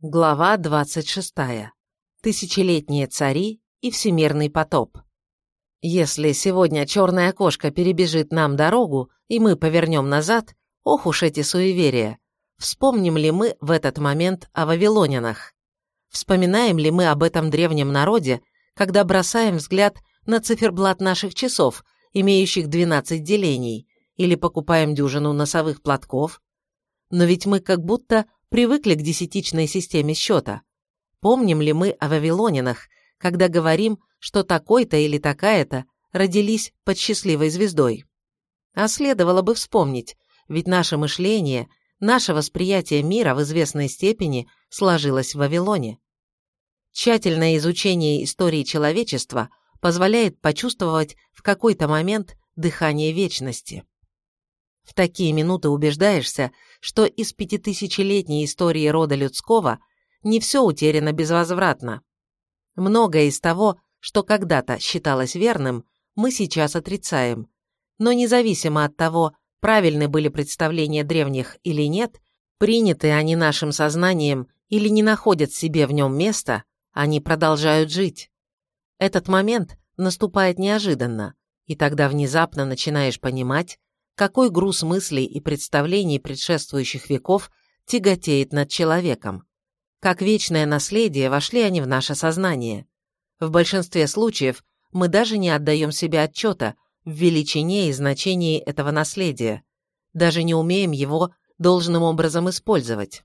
Глава 26. Тысячелетние цари и всемирный потоп. Если сегодня черная кошка перебежит нам дорогу, и мы повернем назад, ох уж эти суеверия. Вспомним ли мы в этот момент о вавилонянах? Вспоминаем ли мы об этом древнем народе, когда бросаем взгляд на циферблат наших часов, имеющих 12 делений, или покупаем дюжину носовых платков? Но ведь мы как будто привыкли к десятичной системе счета. Помним ли мы о вавилонинах, когда говорим, что такой-то или такая-то родились под счастливой звездой? А следовало бы вспомнить, ведь наше мышление, наше восприятие мира в известной степени сложилось в Вавилоне. Тщательное изучение истории человечества позволяет почувствовать в какой-то момент дыхание вечности. В такие минуты убеждаешься, что из пятитысячелетней истории рода людского не все утеряно безвозвратно. Многое из того, что когда-то считалось верным, мы сейчас отрицаем. Но независимо от того, правильны были представления древних или нет, приняты они нашим сознанием или не находят себе в нем места, они продолжают жить. Этот момент наступает неожиданно, и тогда внезапно начинаешь понимать, какой груз мыслей и представлений предшествующих веков тяготеет над человеком. Как вечное наследие вошли они в наше сознание. В большинстве случаев мы даже не отдаем себе отчета в величине и значении этого наследия, даже не умеем его должным образом использовать.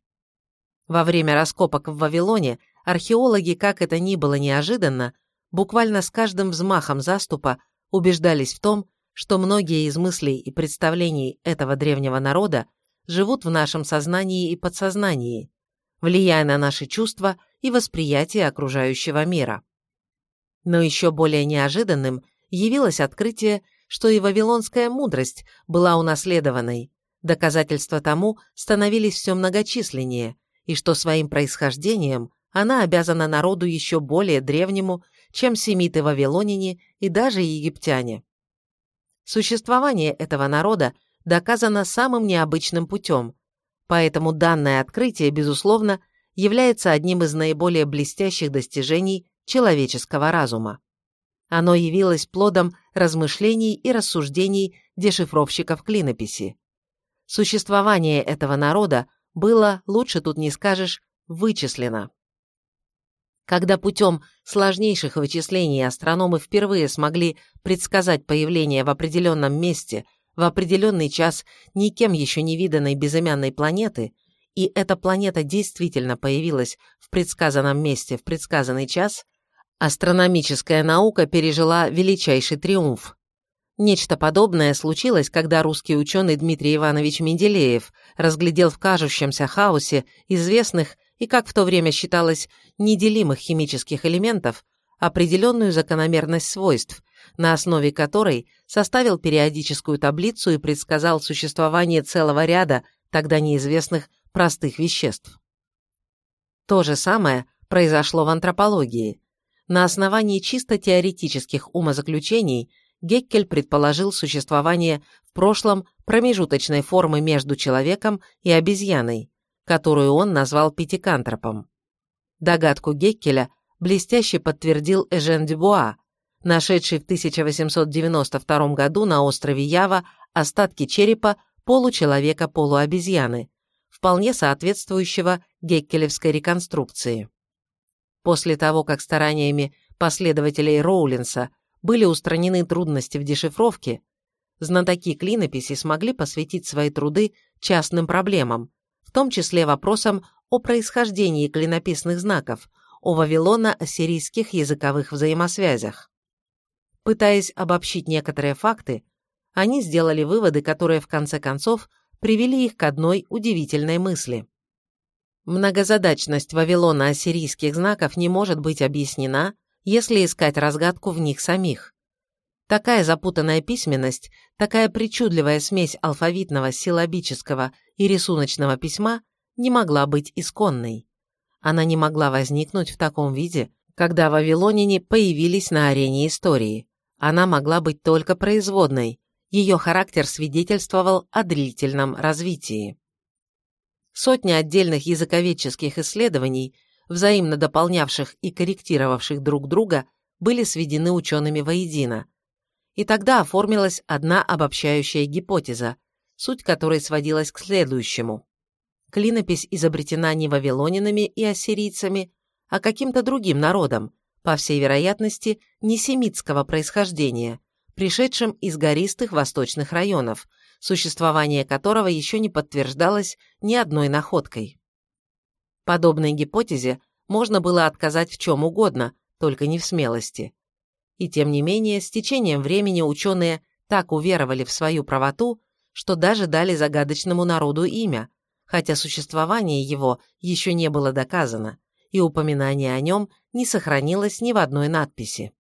Во время раскопок в Вавилоне археологи, как это ни было неожиданно, буквально с каждым взмахом заступа убеждались в том, что многие из мыслей и представлений этого древнего народа живут в нашем сознании и подсознании, влияя на наши чувства и восприятие окружающего мира. Но еще более неожиданным явилось открытие, что и вавилонская мудрость была унаследованной, доказательства тому становились все многочисленнее, и что своим происхождением она обязана народу еще более древнему, чем семиты-вавилонине и даже египтяне. Существование этого народа доказано самым необычным путем, поэтому данное открытие, безусловно, является одним из наиболее блестящих достижений человеческого разума. Оно явилось плодом размышлений и рассуждений дешифровщиков клинописи. Существование этого народа было, лучше тут не скажешь, вычислено. Когда путем сложнейших вычислений астрономы впервые смогли предсказать появление в определенном месте в определенный час никем еще не виданной безымянной планеты, и эта планета действительно появилась в предсказанном месте в предсказанный час, астрономическая наука пережила величайший триумф. Нечто подобное случилось, когда русский ученый Дмитрий Иванович Менделеев разглядел в кажущемся хаосе известных и, как в то время считалось, неделимых химических элементов, определенную закономерность свойств, на основе которой составил периодическую таблицу и предсказал существование целого ряда тогда неизвестных простых веществ. То же самое произошло в антропологии. На основании чисто теоретических умозаключений Геккель предположил существование в прошлом промежуточной формы между человеком и обезьяной, которую он назвал пятикантропом. Догадку Геккеля блестяще подтвердил Эжен Дюбуа, нашедший в 1892 году на острове Ява остатки черепа получеловека-полуобезьяны, вполне соответствующего геккелевской реконструкции. После того, как стараниями последователей Роулинса были устранены трудности в дешифровке, знатоки клинописи смогли посвятить свои труды частным проблемам, том числе вопросам о происхождении клинописных знаков, о вавилоно-ассирийских языковых взаимосвязях. Пытаясь обобщить некоторые факты, они сделали выводы, которые в конце концов привели их к одной удивительной мысли. Многозадачность вавилоно-ассирийских знаков не может быть объяснена, если искать разгадку в них самих. Такая запутанная письменность, такая причудливая смесь алфавитного, силлабического и рисуночного письма не могла быть исконной. Она не могла возникнуть в таком виде, когда вавилоняне появились на арене истории. Она могла быть только производной, ее характер свидетельствовал о длительном развитии. Сотни отдельных языковедческих исследований, взаимно дополнявших и корректировавших друг друга, были сведены учеными воедино. И тогда оформилась одна обобщающая гипотеза, суть которой сводилась к следующему. Клинопись изобретена не вавилонинами и ассирийцами, а каким-то другим народом, по всей вероятности, не семитского происхождения, пришедшим из гористых восточных районов, существование которого еще не подтверждалось ни одной находкой. Подобной гипотезе можно было отказать в чем угодно, только не в смелости. И тем не менее, с течением времени ученые так уверовали в свою правоту, что даже дали загадочному народу имя, хотя существование его еще не было доказано, и упоминание о нем не сохранилось ни в одной надписи.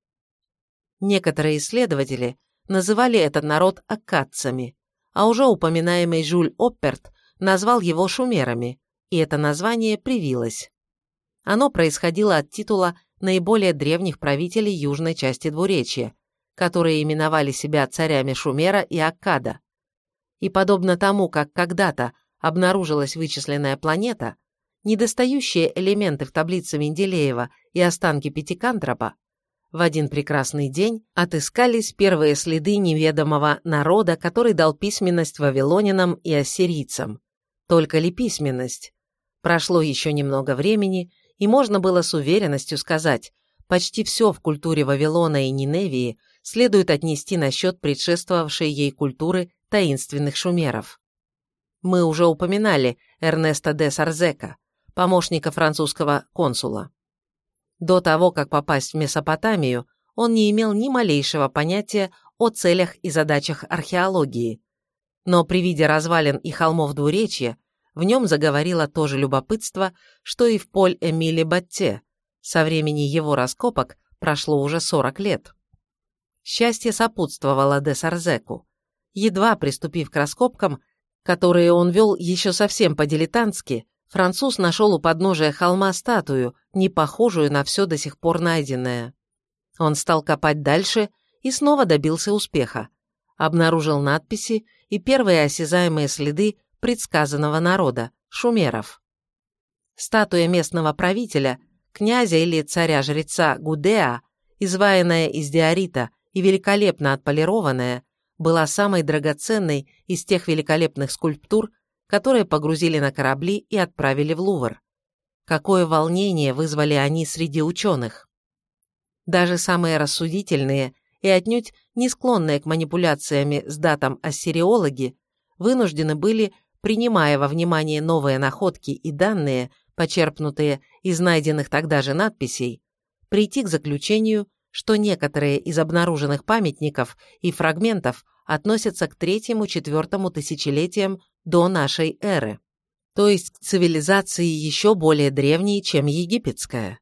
Некоторые исследователи называли этот народ аккадцами, а уже упоминаемый Жюль Опперт назвал его шумерами, и это название привилось. Оно происходило от титула наиболее древних правителей южной части двуречья, которые именовали себя царями Шумера и Аккада. И подобно тому, как когда-то обнаружилась вычисленная планета, недостающие элементы в таблице Менделеева и останки Пятикантропа в один прекрасный день отыскались первые следы неведомого народа, который дал письменность вавилонянам и ассирийцам. Только ли письменность? Прошло еще немного времени, и можно было с уверенностью сказать, почти все в культуре Вавилона и Ниневии следует отнести на счет предшествовавшей ей культуры таинственных шумеров. Мы уже упоминали Эрнеста де Сарзека, помощника французского консула. До того, как попасть в Месопотамию, он не имел ни малейшего понятия о целях и задачах археологии. Но при виде развалин и холмов двуречья в нем заговорило то же любопытство, что и в Поль Эмиле Батте. Со времени его раскопок прошло уже 40 лет. Счастье сопутствовало де Сарзеку. Едва приступив к раскопкам, которые он вел еще совсем по-дилетантски, француз нашел у подножия холма статую, не похожую на все до сих пор найденное. Он стал копать дальше и снова добился успеха. Обнаружил надписи и первые осязаемые следы предсказанного народа – шумеров. Статуя местного правителя, князя или царя-жреца Гудеа, изваянная из диорита и великолепно отполированная, была самой драгоценной из тех великолепных скульптур, которые погрузили на корабли и отправили в Лувр. Какое волнение вызвали они среди ученых. Даже самые рассудительные и отнюдь не склонные к манипуляциями с датом ассириологи вынуждены были, принимая во внимание новые находки и данные, почерпнутые из найденных тогда же надписей, прийти к заключению, что некоторые из обнаруженных памятников и фрагментов относятся к третьему-четвертому тысячелетиям до нашей эры, то есть к цивилизации еще более древней, чем египетская.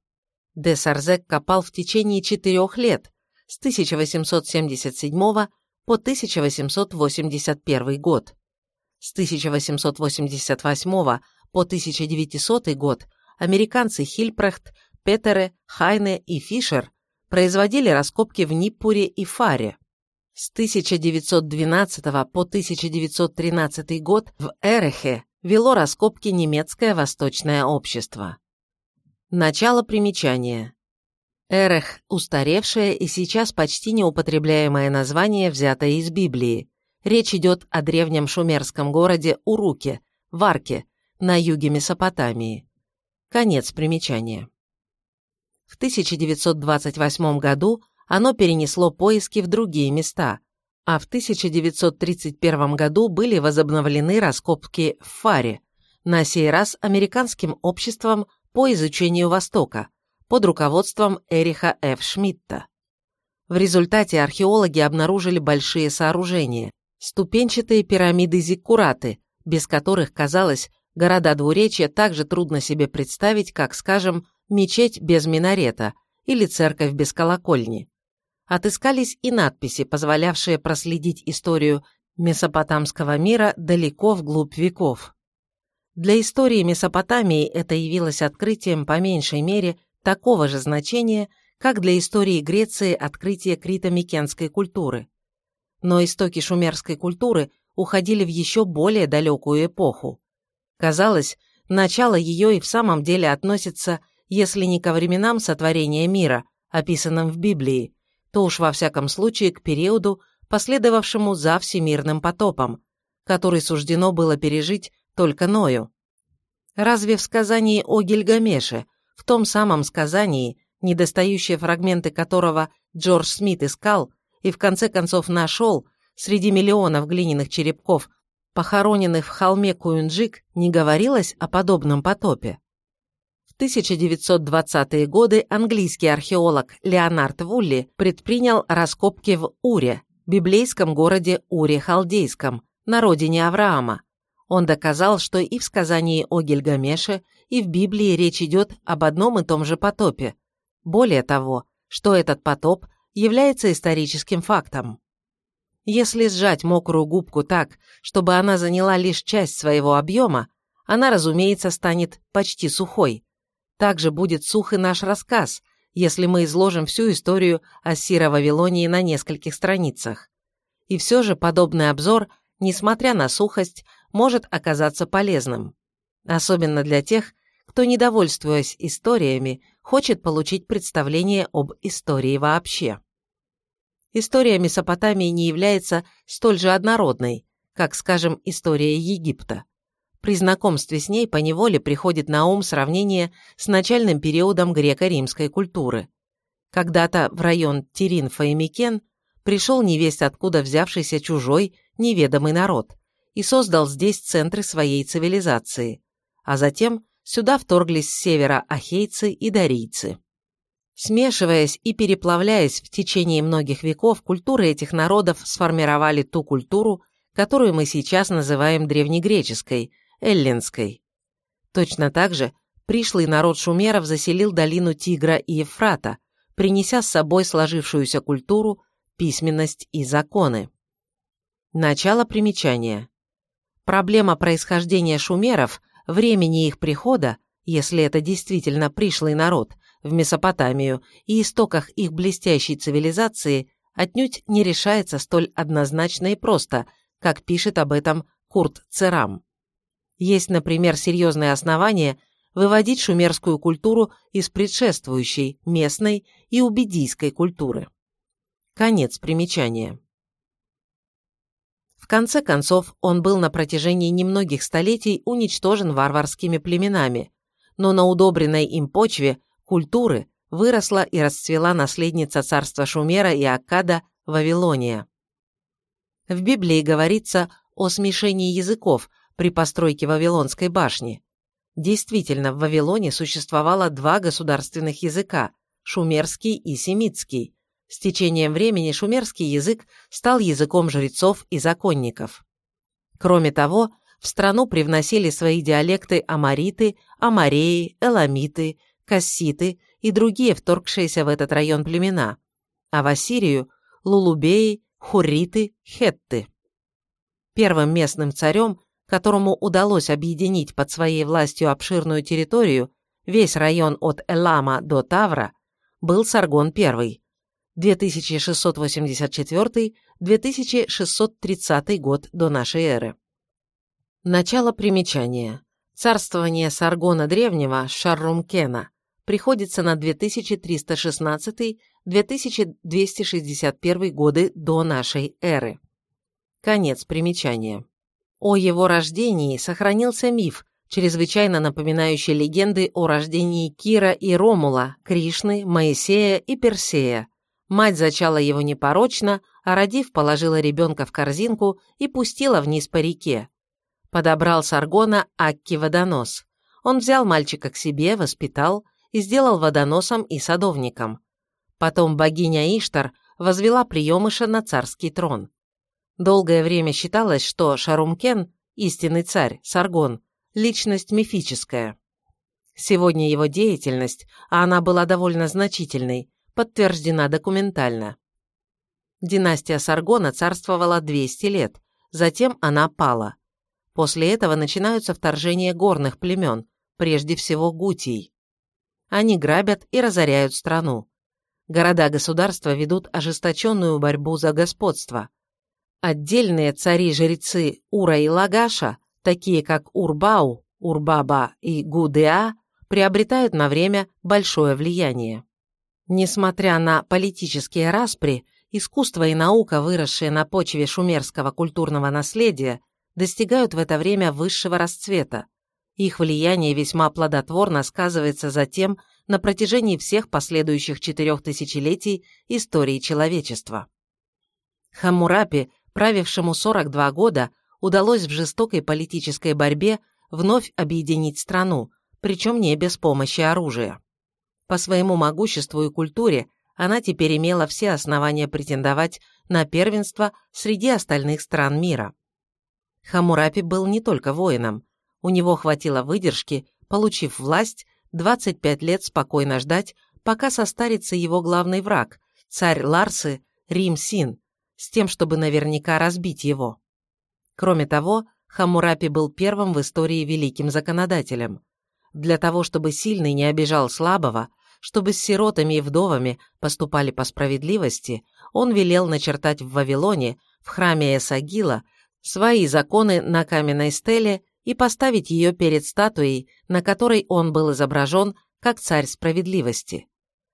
Де Сарзек копал в течение четырех лет, с 1877 по 1881 год. С 1888 по 1900 год американцы Хильпрехт, Петере, Хайне и Фишер производили раскопки в Ниппуре и Фаре. С 1912 по 1913 год в Эрехе вело раскопки немецкое восточное общество. Начало примечания. Эрех – устаревшее и сейчас почти неупотребляемое название, взятое из Библии. Речь идет о древнем шумерском городе Уруке, Варке, на юге Месопотамии. Конец примечания. В 1928 году оно перенесло поиски в другие места, а в 1931 году были возобновлены раскопки в Фаре, на сей раз американским обществом по изучению Востока, под руководством Эриха Ф. Шмидта. В результате археологи обнаружили большие сооружения, ступенчатые пирамиды Зиккураты, без которых, казалось, города двуречья так же трудно себе представить, как, скажем, мечеть без минарета или церковь без колокольни отыскались и надписи, позволявшие проследить историю месопотамского мира далеко вглубь веков. Для истории Месопотамии это явилось открытием по меньшей мере такого же значения, как для истории Греции открытие крито-микенской культуры. Но истоки шумерской культуры уходили в еще более далекую эпоху. Казалось, Начало ее и в самом деле относится, если не ко временам сотворения мира, описанным в Библии, то уж во всяком случае к периоду, последовавшему за всемирным потопом, который суждено было пережить только Ною. Разве в сказании о Гильгамеше, в том самом сказании, недостающие фрагменты которого Джордж Смит искал и в конце концов нашел среди миллионов глиняных черепков похороненных в холме Куинджик, не говорилось о подобном потопе. В 1920-е годы английский археолог Леонард Вулли предпринял раскопки в Уре, библейском городе Уре-Халдейском, на родине Авраама. Он доказал, что и в сказании о Гильгамеше, и в Библии речь идет об одном и том же потопе. Более того, что этот потоп является историческим фактом. Если сжать мокрую губку так, чтобы она заняла лишь часть своего объема, она, разумеется, станет почти сухой. Также будет сух и наш рассказ, если мы изложим всю историю о Сиро-Вавилонии на нескольких страницах. И все же подобный обзор, несмотря на сухость, может оказаться полезным. Особенно для тех, кто, недовольствуясь историями, хочет получить представление об истории вообще история Месопотамии не является столь же однородной, как, скажем, история Египта. При знакомстве с ней поневоле приходит на ум сравнение с начальным периодом греко-римской культуры. Когда-то в район Тиринфа и Микен пришел невесть откуда взявшийся чужой, неведомый народ и создал здесь центры своей цивилизации, а затем сюда вторглись с севера ахейцы и дарийцы. Смешиваясь и переплавляясь в течение многих веков, культуры этих народов сформировали ту культуру, которую мы сейчас называем древнегреческой, эллинской. Точно так же пришлый народ шумеров заселил долину Тигра и Ефрата, принеся с собой сложившуюся культуру, письменность и законы. Начало примечания. Проблема происхождения шумеров, времени их прихода, если это действительно пришлый народ, в Месопотамию и истоках их блестящей цивилизации отнюдь не решается столь однозначно и просто, как пишет об этом Курт Церам. Есть, например, серьезные основания выводить шумерскую культуру из предшествующей местной и убедийской культуры. Конец примечания. В конце концов, он был на протяжении немногих столетий уничтожен варварскими племенами, но на удобренной им почве культуры выросла и расцвела наследница царства Шумера и Аккада Вавилония. В Библии говорится о смешении языков при постройке Вавилонской башни. Действительно, в Вавилоне существовало два государственных языка – шумерский и семитский. С течением времени шумерский язык стал языком жрецов и законников. Кроме того, в страну привносили свои диалекты амариты, амареи, эламиты, касситы и другие вторгшиеся в этот район племена, а в Ассирию – лулубеи, хуриты, хетты. Первым местным царем, которому удалось объединить под своей властью обширную территорию, весь район от Элама до Тавра, был Саргон I, 2684-2630 год до нашей эры. Начало примечания. Царствование Саргона Древнего Шаррумкена приходится на 2316-2261 годы до нашей эры. Конец примечания. О его рождении сохранился миф, чрезвычайно напоминающий легенды о рождении Кира и Ромула, Кришны, Моисея и Персея. Мать зачала его непорочно, а родив, положила ребенка в корзинку и пустила вниз по реке. Подобрал Саргона Акки-водонос. Он взял мальчика к себе, воспитал, и сделал водоносом и садовником. Потом богиня Иштар возвела приемыша на царский трон. Долгое время считалось, что Шарумкен, истинный царь, Саргон, личность мифическая. Сегодня его деятельность, а она была довольно значительной, подтверждена документально. Династия Саргона царствовала 200 лет, затем она пала. После этого начинаются вторжения горных племен, прежде всего гутий. Они грабят и разоряют страну. Города-государства ведут ожесточенную борьбу за господство. Отдельные цари-жрецы Ура и Лагаша, такие как Урбау, Урбаба и Гудеа приобретают на время большое влияние. Несмотря на политические распри, искусство и наука, выросшие на почве шумерского культурного наследия, достигают в это время высшего расцвета. Их влияние весьма плодотворно сказывается затем на протяжении всех последующих четырех тысячелетий истории человечества. Хаммурапи, правившему 42 года, удалось в жестокой политической борьбе вновь объединить страну, причем не без помощи оружия. По своему могуществу и культуре она теперь имела все основания претендовать на первенство среди остальных стран мира. Хамурапи был не только воином. У него хватило выдержки, получив власть, 25 лет спокойно ждать, пока состарится его главный враг, царь Ларсы Рим-Син, с тем, чтобы наверняка разбить его. Кроме того, Хамурапи был первым в истории великим законодателем. Для того, чтобы сильный не обижал слабого, чтобы с сиротами и вдовами поступали по справедливости, он велел начертать в Вавилоне, в храме Эсагила, свои законы на каменной стеле и поставить ее перед статуей, на которой он был изображен как царь справедливости.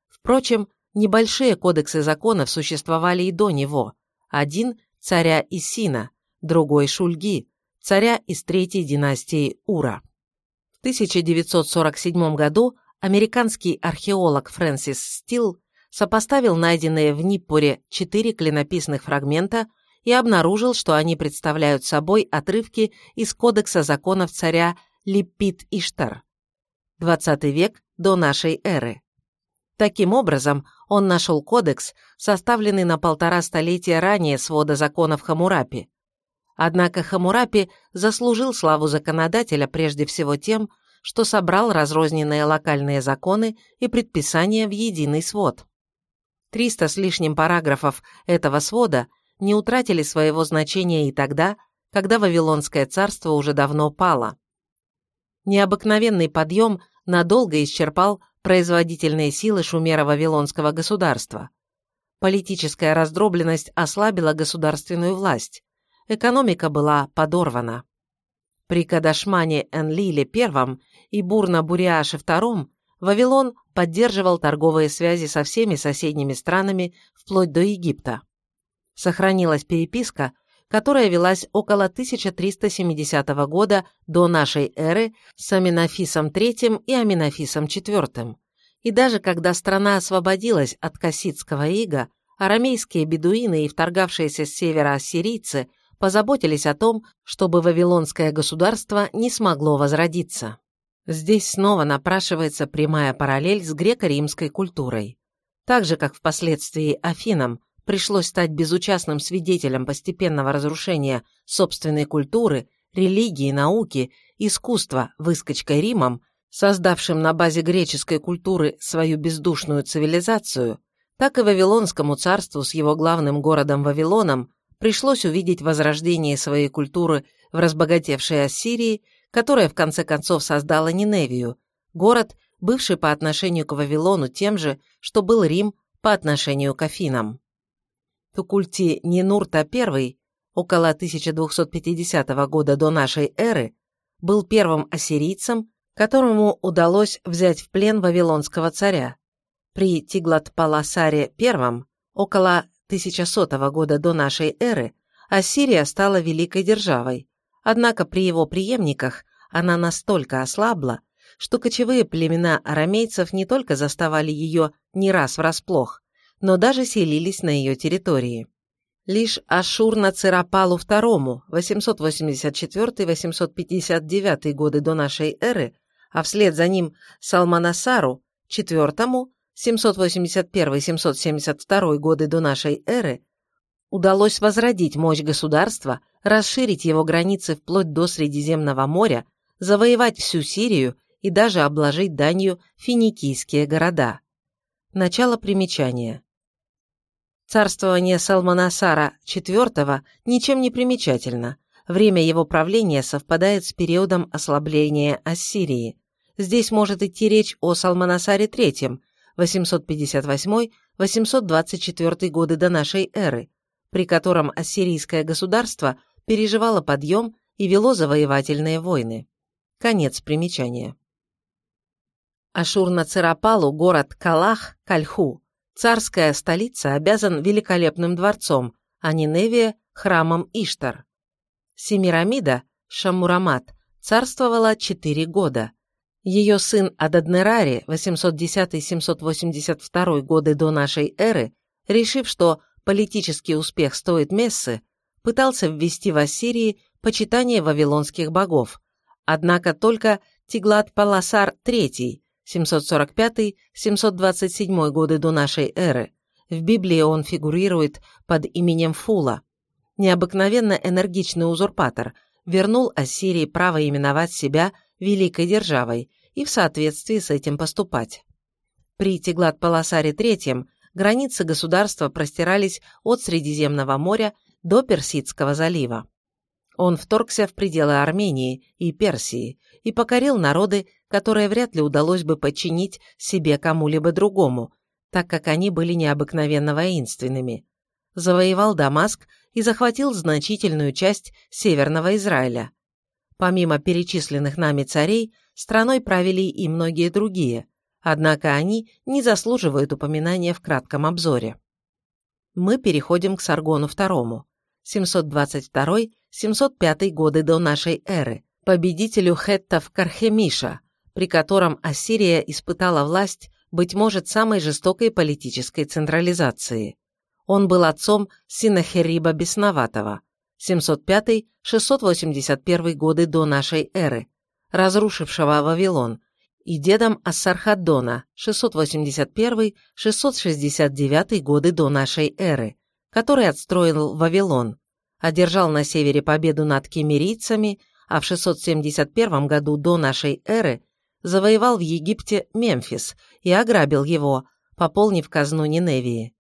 Впрочем, небольшие кодексы законов существовали и до него. Один – царя Исина, другой – Шульги, царя из третьей династии Ура. В 1947 году американский археолог Фрэнсис Стил сопоставил найденные в Ниппуре четыре клинописных фрагмента и обнаружил, что они представляют собой отрывки из Кодекса законов царя Липпит-Иштар. 20 век до нашей эры. Таким образом, он нашел кодекс, составленный на полтора столетия ранее свода законов Хамурапи. Однако Хамурапи заслужил славу законодателя прежде всего тем, что собрал разрозненные локальные законы и предписания в единый свод. Триста с лишним параграфов этого свода не утратили своего значения и тогда, когда Вавилонское царство уже давно пало. Необыкновенный подъем надолго исчерпал производительные силы шумеро-вавилонского государства. Политическая раздробленность ослабила государственную власть. Экономика была подорвана. При Кадашмане Энлиле I и Бурна-Буриаше II Вавилон поддерживал торговые связи со всеми соседними странами вплоть до Египта. Сохранилась переписка, которая велась около 1370 года до нашей эры с Аминофисом III и Аминофисом IV. И даже когда страна освободилась от кассидского ига, арамейские бедуины и вторгавшиеся с севера ассирийцы позаботились о том, чтобы Вавилонское государство не смогло возродиться. Здесь снова напрашивается прямая параллель с греко-римской культурой. Так же, как впоследствии Афинам пришлось стать безучастным свидетелем постепенного разрушения собственной культуры, религии, науки, искусства выскочкой Римом, создавшим на базе греческой культуры свою бездушную цивилизацию, так и Вавилонскому царству с его главным городом Вавилоном пришлось увидеть возрождение своей культуры в разбогатевшей Ассирии, которая в конце концов создала Ниневию, город, бывший по отношению к Вавилону тем же, что был Рим по отношению к Афинам. Тукульти Нинурта I, около 1250 года до нашей эры, был первым ассирийцем, которому удалось взять в плен вавилонского царя. При Тиглат-Паласаре I, около 1100 года до нашей эры Ассирия стала великой державой, однако при его преемниках она настолько ослабла, что кочевые племена арамейцев не только заставали ее не раз врасплох, но даже селились на ее территории. Лишь Ашур-Нацирапалу II 884-859 годы до нашей эры, а вслед за ним Салманасару IV 781-772 годы до нашей эры, удалось возродить мощь государства, расширить его границы вплоть до Средиземного моря, завоевать всю Сирию и даже обложить данью финикийские города. Начало примечания. Царствование Салманасара IV ничем не примечательно. Время его правления совпадает с периодом ослабления Ассирии. Здесь может идти речь о Салманасаре III, 858-824 годы до нашей эры, при котором ассирийское государство переживало подъем и вело завоевательные войны. Конец примечания. Ашур-Нацирапалу город Калах, Кальху, царская столица, обязан великолепным дворцом, а Ниневия – храмом Иштар. Семирамида, Шамурамат, царствовала четыре года. Ее сын Ададнерари, 810-782 годы до нашей эры, решив, что политический успех стоит мессы, пытался ввести в Ассирии почитание вавилонских богов, однако только Тиглат-Паласар III, 745-727 годы до нашей эры, в Библии он фигурирует под именем Фула, необыкновенно энергичный узурпатор, вернул Ассирии право именовать себя великой державой и в соответствии с этим поступать. При Теглат-Паласаре III границы государства простирались от Средиземного моря до Персидского залива. Он вторгся в пределы Армении и Персии и покорил народы, которые вряд ли удалось бы подчинить себе кому-либо другому, так как они были необыкновенно воинственными. Завоевал Дамаск и захватил значительную часть Северного Израиля. Помимо перечисленных нами царей, страной правили и многие другие, однако они не заслуживают упоминания в кратком обзоре. Мы переходим к Саргону II, 722-705 годы до нашей эры, победителю хеттов Кархемиша, при котором Ассирия испытала власть, быть может, самой жестокой политической централизации. Он был отцом Синахериба Бесноватого, 705-681 годы до нашей эры, разрушившего Вавилон, и дедом Ассархаддона, 681-669 годы до нашей эры, который отстроил Вавилон, одержал на севере победу над кемерийцами, а в 671 году до нашей эры завоевал в Египте Мемфис и ограбил его, пополнив казну Ниневии.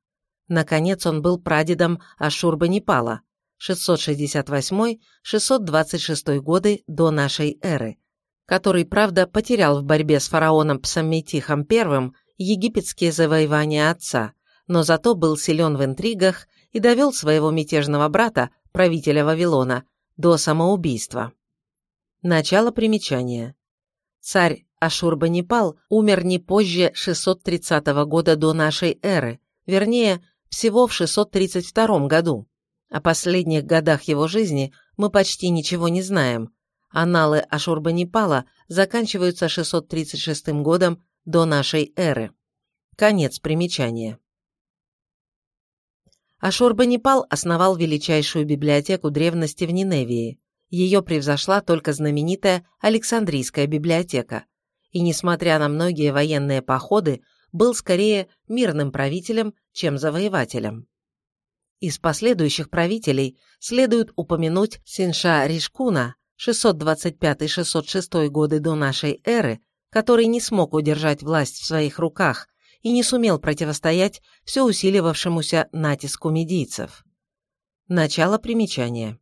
Наконец он был прадедом Ашурбанипала, 668-626 годы до нашей эры, который, правда, потерял в борьбе с фараоном Псамметихом I египетские завоевания отца, но зато был силен в интригах и довел своего мятежного брата, правителя Вавилона, до самоубийства. Начало примечания. Царь Ашурбанипал умер не позже 630 года до нашей эры, вернее, всего в 632 году. О последних годах его жизни мы почти ничего не знаем. Аналы Ашурбанипала заканчиваются 636 годом до нашей эры. Конец примечания. Ашурбанипал основал величайшую библиотеку древности в Ниневии. Ее превзошла только знаменитая Александрийская библиотека. И, несмотря на многие военные походы, был скорее мирным правителем, чем завоевателем. Из последующих правителей следует упомянуть Синша Ришкуна 625-606 годы до нашей эры, который не смог удержать власть в своих руках и не сумел противостоять все усиливавшемуся натиску медийцев. Начало примечания.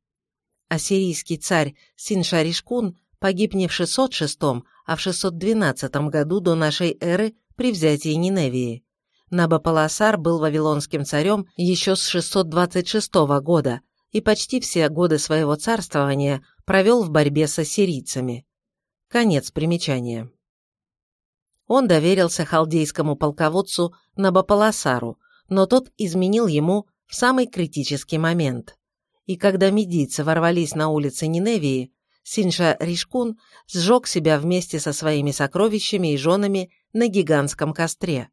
Ассирийский царь Синшаришкун погиб не в 606, а в 612 году до нашей эры при взятии Ниневии. Набополосар был вавилонским царем еще с 626 года и почти все годы своего царствования провел в борьбе с ассирийцами. Конец примечания. Он доверился халдейскому полководцу Набополосару, но тот изменил ему в самый критический момент. И когда медийцы ворвались на улицы Ниневии, Синша Ришкун сжег себя вместе со своими сокровищами и женами на гигантском костре.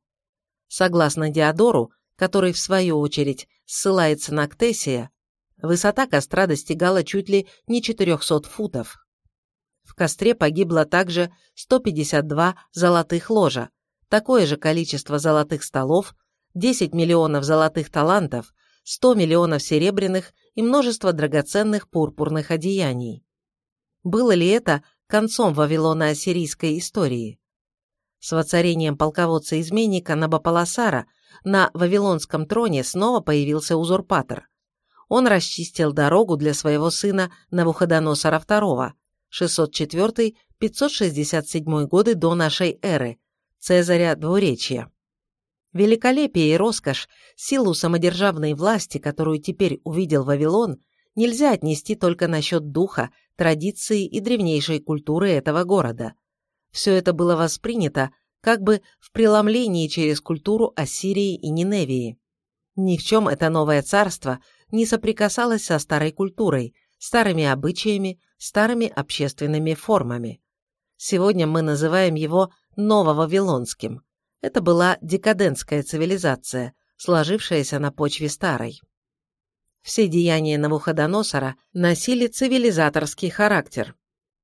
Согласно Диодору, который в свою очередь ссылается на Ктесия, высота костра достигала чуть ли не 400 футов. В костре погибло также 152 золотых ложа, такое же количество золотых столов, 10 миллионов золотых талантов, 100 миллионов серебряных и множество драгоценных пурпурных одеяний. Было ли это концом Вавилона-ассирийской истории? С воцарением полководца-изменника Набополосара на Вавилонском троне снова появился узурпатор. Он расчистил дорогу для своего сына Навуходоносора II, 604-567 годы до нашей эры, Цезаря Двуречья. Великолепие и роскошь, силу самодержавной власти, которую теперь увидел Вавилон, нельзя отнести только насчет духа, традиции и древнейшей культуры этого города. Все это было воспринято как бы в преломлении через культуру Ассирии и Ниневии. Ни в чем это новое царство не соприкасалось со старой культурой, старыми обычаями, старыми общественными формами. Сегодня мы называем его Нововавилонским. Это была декадентская цивилизация, сложившаяся на почве старой. Все деяния Навуходоносора носили цивилизаторский характер.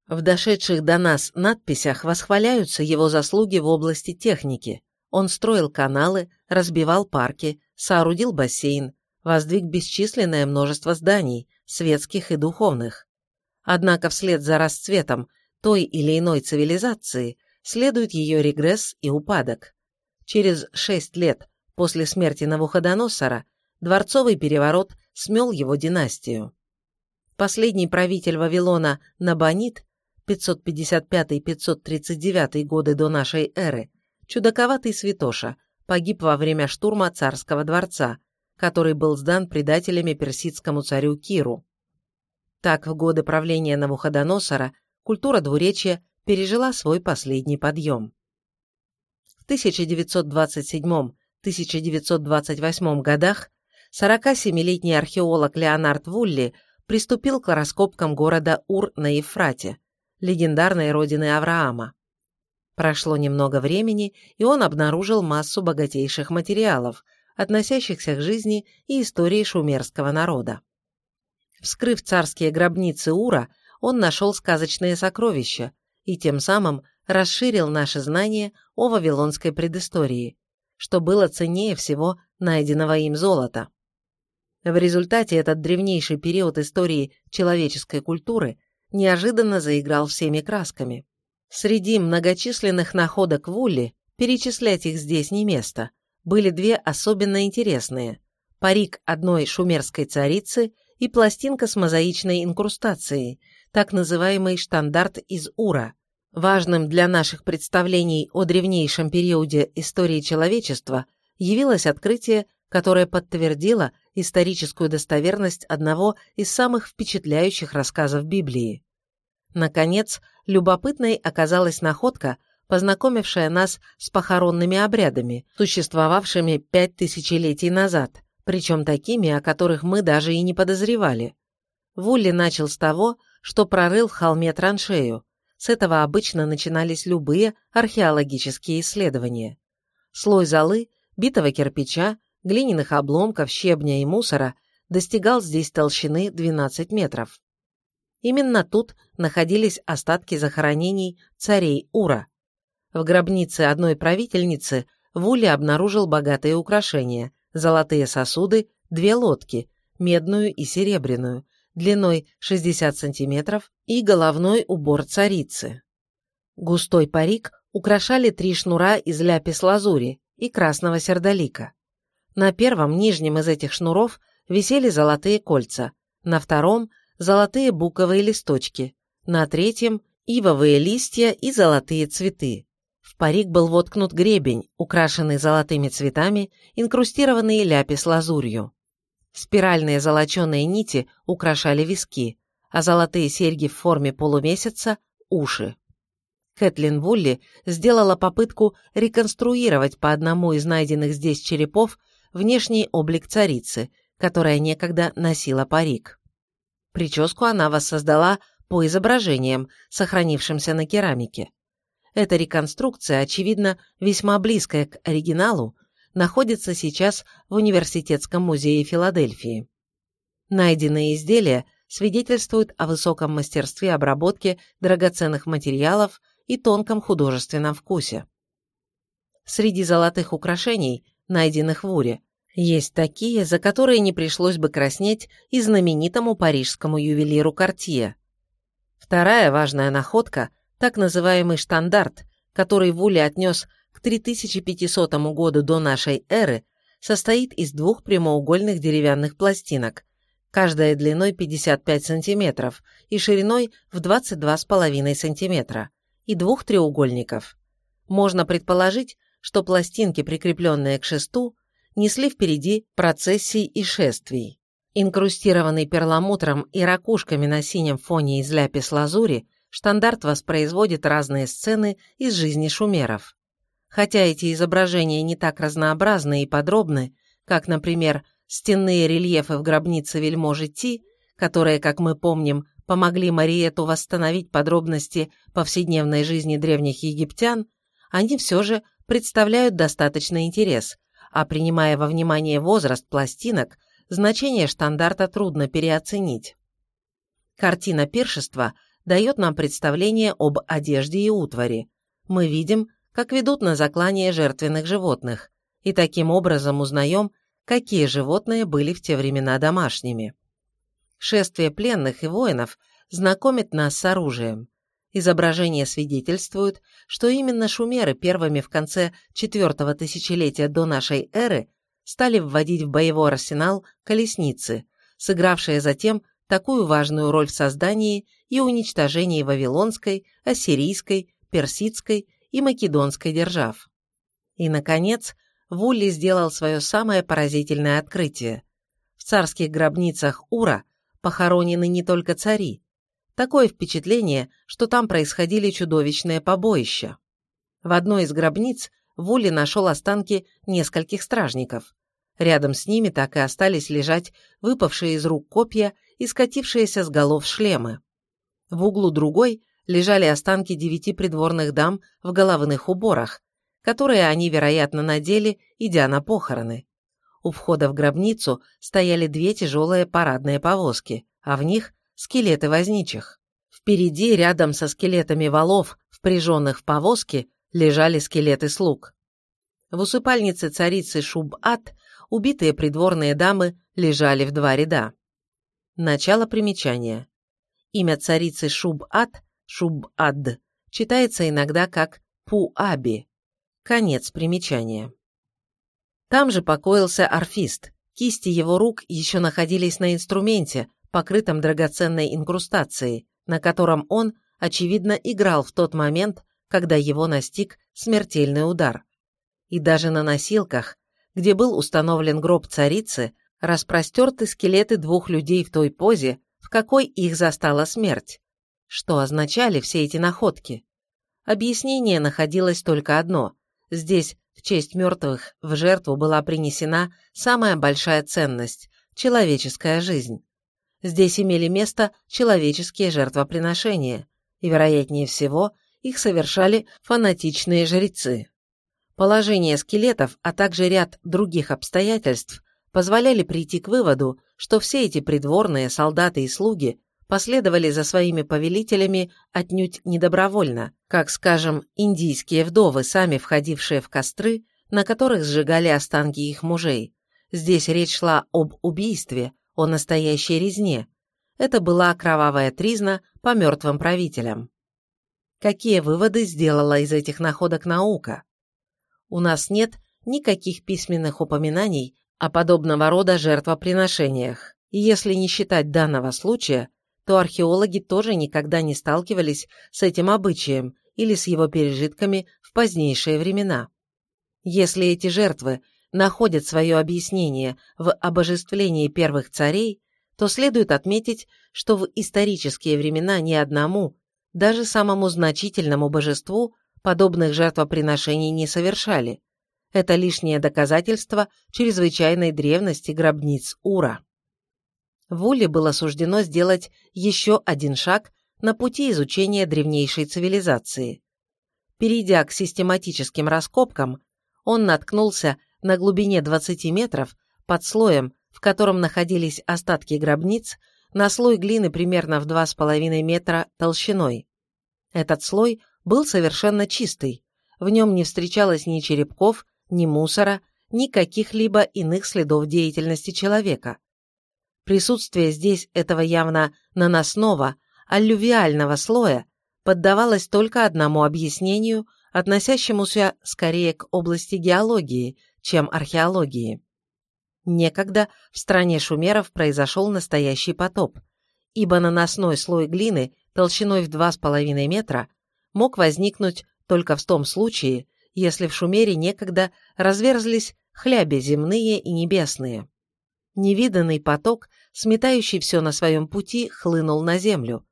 В дошедших до нас надписях восхваляются его заслуги в области техники. Он строил каналы, разбивал парки, соорудил бассейн, воздвиг бесчисленное множество зданий, светских и духовных. Однако вслед за расцветом той или иной цивилизации следует ее регресс и упадок. Через шесть лет после смерти Навуходоносора дворцовый переворот смел его династию. Последний правитель Вавилона Набонид 555-539 годы до нашей эры, чудаковатый святоша, погиб во время штурма царского дворца, который был сдан предателями персидскому царю Киру. Так, в годы правления Навуходоносора культура двуречья пережила свой последний подъем. В 1927-1928 годах 47-летний археолог Леонард Вулли приступил к раскопкам города Ур на Ефрате, легендарной родины Авраама. Прошло немного времени, и он обнаружил массу богатейших материалов, относящихся к жизни и истории шумерского народа. Вскрыв царские гробницы Ура, он нашел сказочные сокровища и тем самым расширил наши знания о вавилонской предыстории, что было ценнее всего найденного им золота. В результате этот древнейший период истории человеческой культуры неожиданно заиграл всеми красками. Среди многочисленных находок в Улле, перечислять их здесь не место, были две особенно интересные – парик одной шумерской царицы и пластинка с мозаичной инкрустацией, так называемый штандарт из Ура. Важным для наших представлений о древнейшем периоде истории человечества явилось открытие, которое подтвердило историческую достоверность одного из самых впечатляющих рассказов Библии. Наконец, любопытной оказалась находка, познакомившая нас с похоронными обрядами, существовавшими пять тысячелетий назад, причем такими, о которых мы даже и не подозревали. Вулли начал с того, что прорыл в холме траншею. С этого обычно начинались любые археологические исследования. Слой золы, битого кирпича, глиняных обломков, щебня и мусора достигал здесь толщины 12 метров. Именно тут находились остатки захоронений царей Ура. В гробнице одной правительницы Вули обнаружил богатые украшения, золотые сосуды, две лодки, медную и серебряную, длиной 60 сантиметров и головной убор царицы. Густой парик украшали три шнура из ляпис-лазури и красного сердолика. На первом нижнем из этих шнуров висели золотые кольца, на втором – золотые буковые листочки, на третьем – ивовые листья и золотые цветы. В парик был воткнут гребень, украшенный золотыми цветами, инкрустированный ляпис-лазурью. Спиральные золоченые нити украшали виски, а золотые серьги в форме полумесяца – уши. Кэтлин Вулли сделала попытку реконструировать по одному из найденных здесь черепов внешний облик царицы, которая некогда носила парик. Прическу она воссоздала по изображениям, сохранившимся на керамике. Эта реконструкция, очевидно, весьма близкая к оригиналу, находится сейчас в Университетском музее Филадельфии. Найденные изделия свидетельствуют о высоком мастерстве обработки драгоценных материалов и тонком художественном вкусе. Среди золотых украшений найденных в Уре. Есть такие, за которые не пришлось бы краснеть и знаменитому парижскому ювелиру Кортье. Вторая важная находка – так называемый штандарт, который Вули отнес к 3500 году до нашей эры, состоит из двух прямоугольных деревянных пластинок, каждая длиной 55 см и шириной в 22,5 см, и двух треугольников. Можно предположить, что пластинки, прикрепленные к шесту, несли впереди процессий и шествий. Инкрустированный перламутром и ракушками на синем фоне из ляпис-лазури, штандарт воспроизводит разные сцены из жизни шумеров. Хотя эти изображения не так разнообразны и подробны, как, например, стенные рельефы в гробнице вельможи Ти, которые, как мы помним, помогли Мариету восстановить подробности повседневной жизни древних египтян, они все же представляют достаточный интерес, а принимая во внимание возраст пластинок, значение штандарта трудно переоценить. Картина пиршества дает нам представление об одежде и утвари. Мы видим, как ведут на заклание жертвенных животных, и таким образом узнаем, какие животные были в те времена домашними. Шествие пленных и воинов знакомит нас с оружием. Изображения свидетельствуют, что именно шумеры первыми в конце четвертого тысячелетия до нашей эры стали вводить в боевой арсенал колесницы, сыгравшие затем такую важную роль в создании и уничтожении вавилонской, ассирийской, персидской и македонской держав. И, наконец, Вулли сделал свое самое поразительное открытие. В царских гробницах Ура похоронены не только цари. Такое впечатление, что там происходили чудовищные побоища. В одной из гробниц Вулли нашел останки нескольких стражников. Рядом с ними так и остались лежать выпавшие из рук копья и скатившиеся с голов шлемы. В углу другой лежали останки девяти придворных дам в головных уборах, которые они, вероятно, надели, идя на похороны. У входа в гробницу стояли две тяжелые парадные повозки, а в них скелеты возничих. Впереди, рядом со скелетами валов, впряженных в повозки, лежали скелеты слуг. В усыпальнице царицы Шуб-Ат убитые придворные дамы лежали в два ряда. Начало примечания. Имя царицы Шуб-Ад, Шуб-Ад, читается иногда как Пу-Аби. Конец примечания. Там же покоился орфист. Кисти его рук еще находились на инструменте, покрытом драгоценной инкрустацией, на котором он, очевидно, играл в тот момент, когда его настиг смертельный удар. И даже на носилках, где был установлен гроб царицы, распростерты скелеты двух людей в той позе, в какой их застала смерть. Что означали все эти находки? Объяснение находилось только одно. Здесь в честь мертвых в жертву была принесена самая большая ценность – человеческая жизнь. Здесь имели место человеческие жертвоприношения, и, вероятнее всего, их совершали фанатичные жрецы. Положение скелетов, а также ряд других обстоятельств позволяли прийти к выводу, что все эти придворные, солдаты и слуги последовали за своими повелителями отнюдь недобровольно, как, скажем, индийские вдовы, сами входившие в костры, на которых сжигали останки их мужей. Здесь речь шла об убийстве, о настоящей резне. Это была кровавая тризна по мертвым правителям. Какие выводы сделала из этих находок наука? У нас нет никаких письменных упоминаний о подобного рода жертвоприношениях, и если не считать данного случая, то археологи тоже никогда не сталкивались с этим обычаем или с его пережитками в позднейшие времена. Если эти жертвы находят свое объяснение в обожествлении первых царей, то следует отметить, что в исторические времена ни одному, даже самому значительному божеству подобных жертвоприношений не совершали. Это лишнее доказательство чрезвычайной древности гробниц Ура. Вуле было суждено сделать еще один шаг на пути изучения древнейшей цивилизации. Перейдя к систематическим раскопкам, он наткнулся на глубине 20 метров под слоем, в котором находились остатки гробниц, на слой глины примерно в 2,5 метра толщиной. Этот слой был совершенно чистый, в нем не встречалось ни черепков, ни мусора, ни каких-либо иных следов деятельности человека. Присутствие здесь этого явно наносного, аллювиального слоя поддавалось только одному объяснению, относящемуся скорее к области геологии, чем археологии. Некогда в стране шумеров произошел настоящий потоп, ибо наносной слой глины толщиной в 2,5 метра мог возникнуть только в том случае, если в Шумере некогда разверзлись хляби земные и небесные. Невиданный поток, сметающий все на своем пути, хлынул на землю.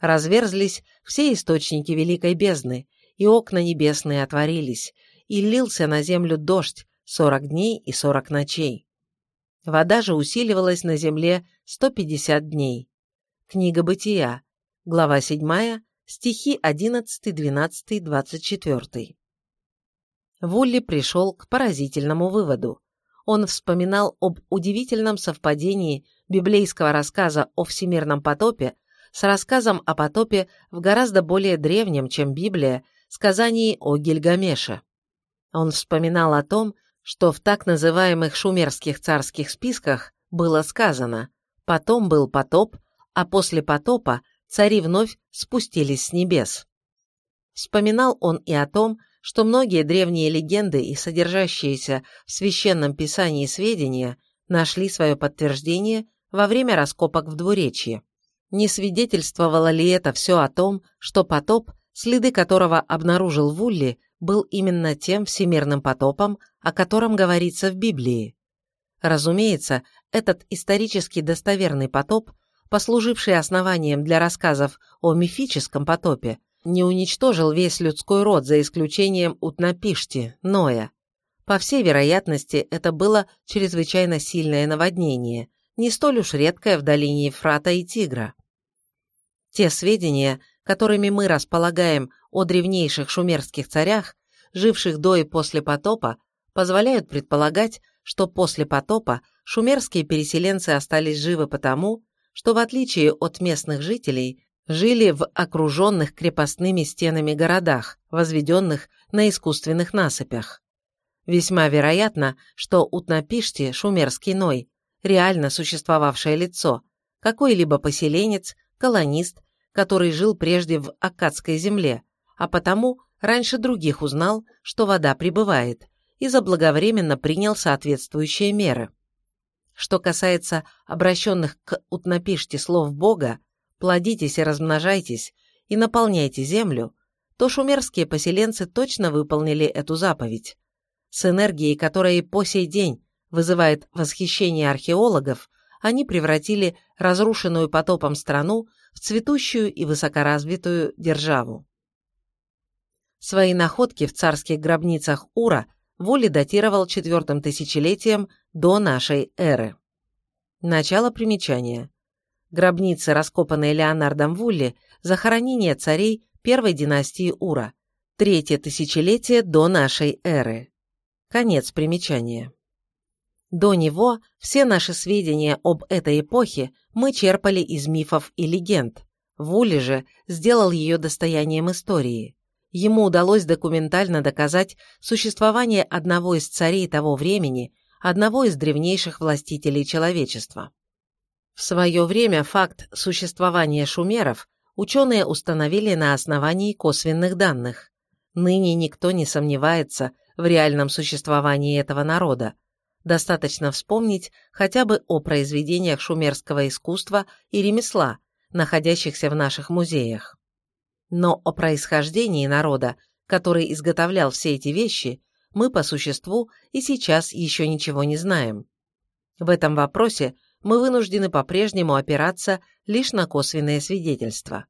Разверзлись все источники великой бездны, и окна небесные отворились, и лился на землю дождь сорок дней и сорок ночей. Вода же усиливалась на земле 150 дней. Книга Бытия, глава 7, стихи 11, 12, 24. Вулли пришел к поразительному выводу. Он вспоминал об удивительном совпадении библейского рассказа о всемирном потопе с рассказом о потопе в гораздо более древнем, чем Библия, сказании о Гильгамеше. Он вспоминал о том, что в так называемых шумерских царских списках было сказано «потом был потоп, а после потопа цари вновь спустились с небес». Вспоминал он и о том, что многие древние легенды и содержащиеся в священном писании сведения нашли свое подтверждение во время раскопок в двуречье. Не свидетельствовало ли это все о том, что потоп, следы которого обнаружил Вулли, был именно тем всемирным потопом, о котором говорится в Библии. Разумеется, этот исторически достоверный потоп, послуживший основанием для рассказов о мифическом потопе, не уничтожил весь людской род за исключением Утнапишти, Ноя. По всей вероятности, это было чрезвычайно сильное наводнение, не столь уж редкое в долине Ефрата и Тигра. Те сведения, которыми мы располагаем о древнейших шумерских царях, живших до и после потопа, позволяют предполагать, что после потопа шумерские переселенцы остались живы потому, что в отличие от местных жителей, жили в окруженных крепостными стенами городах, возведенных на искусственных насыпях. Весьма вероятно, что Утнапишти, шумерский Ной, реально существовавшее лицо, какой-либо поселенец, колонист который жил прежде в Аккадской земле, а потому раньше других узнал, что вода прибывает, и заблаговременно принял соответствующие меры. Что касается обращенных к Утнапиште слов Бога «плодитесь и размножайтесь и наполняйте землю», то шумерские поселенцы точно выполнили эту заповедь. С энергией, которая и по сей день вызывает восхищение археологов, они превратили разрушенную потопом страну в цветущую и высокоразвитую державу. Свои находки в царских гробницах Ура Вули датировал четвертым тысячелетием до нашей эры. Начало примечания. Гробницы, раскопанные Леонардом Вулли, захоронение царей первой династии Ура, третье тысячелетие до нашей эры. Конец примечания. До него все наши сведения об этой эпохе мы черпали из мифов и легенд. Вули же сделал ее достоянием истории. Ему удалось документально доказать существование одного из царей того времени, одного из древнейших властителей человечества. В свое время факт существования шумеров ученые установили на основании косвенных данных. Ныне никто не сомневается в реальном существовании этого народа, Достаточно вспомнить хотя бы о произведениях шумерского искусства и ремесла, находящихся в наших музеях. Но о происхождении народа, который изготовлял все эти вещи, мы по существу и сейчас еще ничего не знаем. В этом вопросе мы вынуждены по-прежнему опираться лишь на косвенные свидетельства.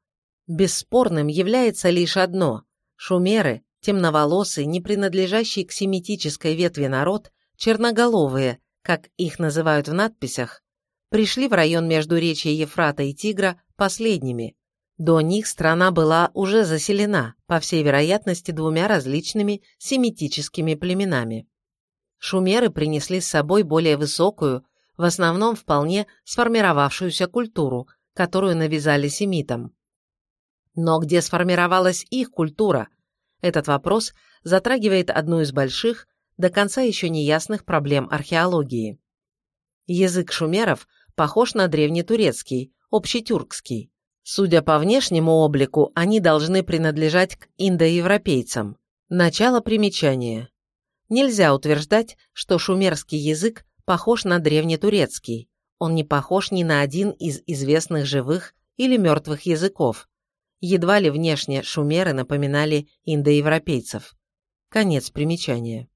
Бесспорным является лишь одно – шумеры, темноволосый, не принадлежащий к семитической ветви народ, черноголовые, как их называют в надписях, пришли в район между речья Ефрата и Тигра последними. До них страна была уже заселена, по всей вероятности, двумя различными семитическими племенами. Шумеры принесли с собой более высокую, в основном вполне сформировавшуюся культуру, которую навязали семитам. Но где сформировалась их культура? Этот вопрос затрагивает одну из больших, до конца еще неясных проблем археологии. Язык шумеров похож на древнетурецкий, общетюркский. Судя по внешнему облику, они должны принадлежать к индоевропейцам. Начало примечания. Нельзя утверждать, что шумерский язык похож на древнетурецкий. Он не похож ни на один из известных живых или мертвых языков. Едва ли внешне шумеры напоминали индоевропейцев. Конец примечания.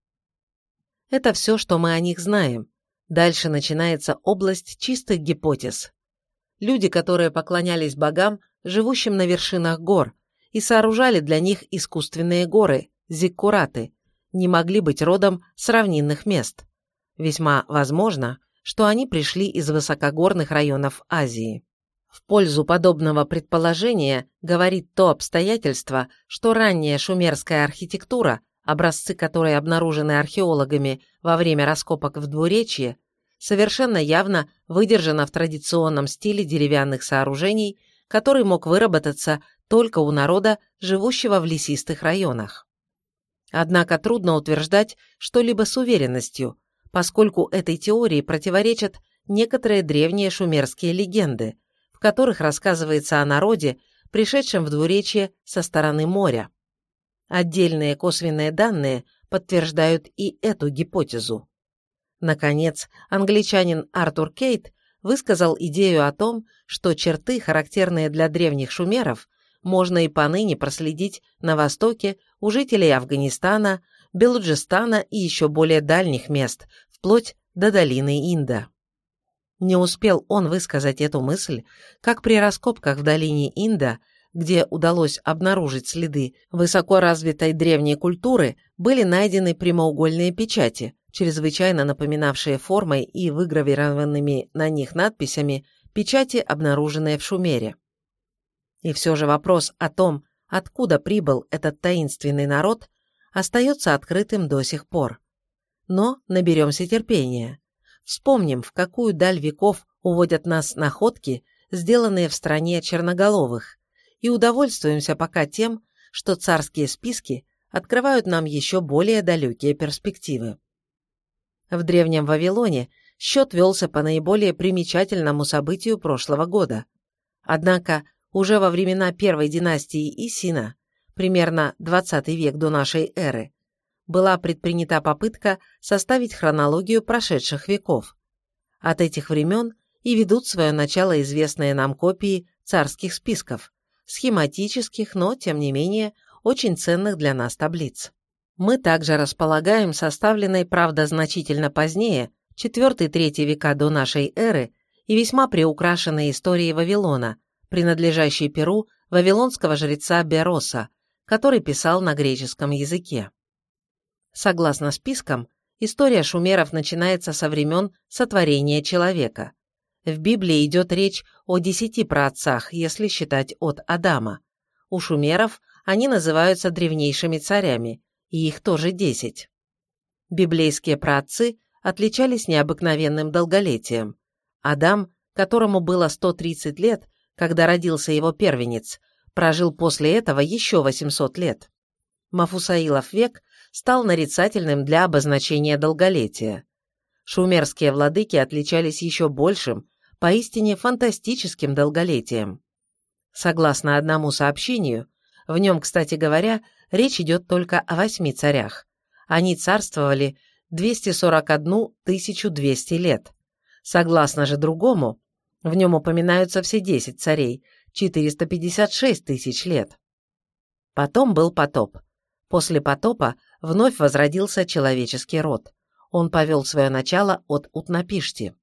Это все, что мы о них знаем. Дальше начинается область чистых гипотез. Люди, которые поклонялись богам, живущим на вершинах гор, и сооружали для них искусственные горы, зиккураты, не могли быть родом с равнинных мест. Весьма возможно, что они пришли из высокогорных районов Азии. В пользу подобного предположения говорит то обстоятельство, что ранняя шумерская архитектура, образцы которой обнаружены археологами во время раскопок в Двуречье, совершенно явно выдержана в традиционном стиле деревянных сооружений, который мог выработаться только у народа, живущего в лесистых районах. Однако трудно утверждать что-либо с уверенностью, поскольку этой теории противоречат некоторые древние шумерские легенды, в которых рассказывается о народе, пришедшем в двуречье со стороны моря. Отдельные косвенные данные подтверждают и эту гипотезу. Наконец, англичанин Артур Кейт высказал идею о том, что черты, характерные для древних шумеров, можно и поныне проследить на востоке у жителей Афганистана, Белуджистана и еще более дальних мест, вплоть до долины Инда. Не успел он высказать эту мысль, как при раскопках в долине Инда, где удалось обнаружить следы высоко развитой древней культуры, были найдены прямоугольные печати, чрезвычайно напоминавшие формой и выгравированными на них надписями печати, обнаруженные в Шумере. И все же вопрос о том, откуда прибыл этот таинственный народ, остается открытым до сих пор. Но наберемся терпения. Вспомним, в какую даль веков уводят нас находки, сделанные в стране черноголовых, и удовольствуемся пока тем, что царские списки открывают нам еще более далекие перспективы. В Древнем Вавилоне счет велся по наиболее примечательному событию прошлого года. Однако уже во времена первой династии Исина, примерно 20 век до нашей эры, была предпринята попытка составить хронологию прошедших веков. От этих времен и ведут свое начало известные нам копии царских списков, схематических, но, тем не менее, очень ценных для нас таблиц. Мы также располагаем составленной, правда, значительно позднее, 4-3 века до нашей эры, и весьма приукрашенной историей Вавилона, принадлежащей Перу вавилонского жреца Бероса, который писал на греческом языке. Согласно спискам, история шумеров начинается со времен сотворения человека. В Библии идет речь о десяти праотцах, если считать от Адама. У шумеров они называются древнейшими царями, и их тоже десять. Библейские праотцы отличались необыкновенным долголетием. Адам, которому было 130 лет, когда родился его первенец, прожил после этого еще 800 лет. Мафусаилов век стал нарицательным для обозначения долголетия. Шумерские владыки отличались еще большим, поистине фантастическим долголетием. Согласно одному сообщению, в нем, кстати говоря, речь идет только о восьми царях. Они царствовали 241 200 лет. Согласно же другому, в нем упоминаются все 10 царей, 456 тысяч лет. Потом был потоп. После потопа вновь возродился человеческий род. Он повел свое начало от Утнапишти.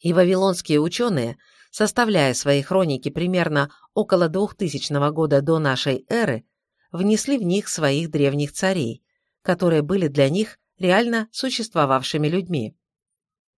И вавилонские ученые, составляя свои хроники примерно около 2000 года до нашей эры, внесли в них своих древних царей, которые были для них реально существовавшими людьми.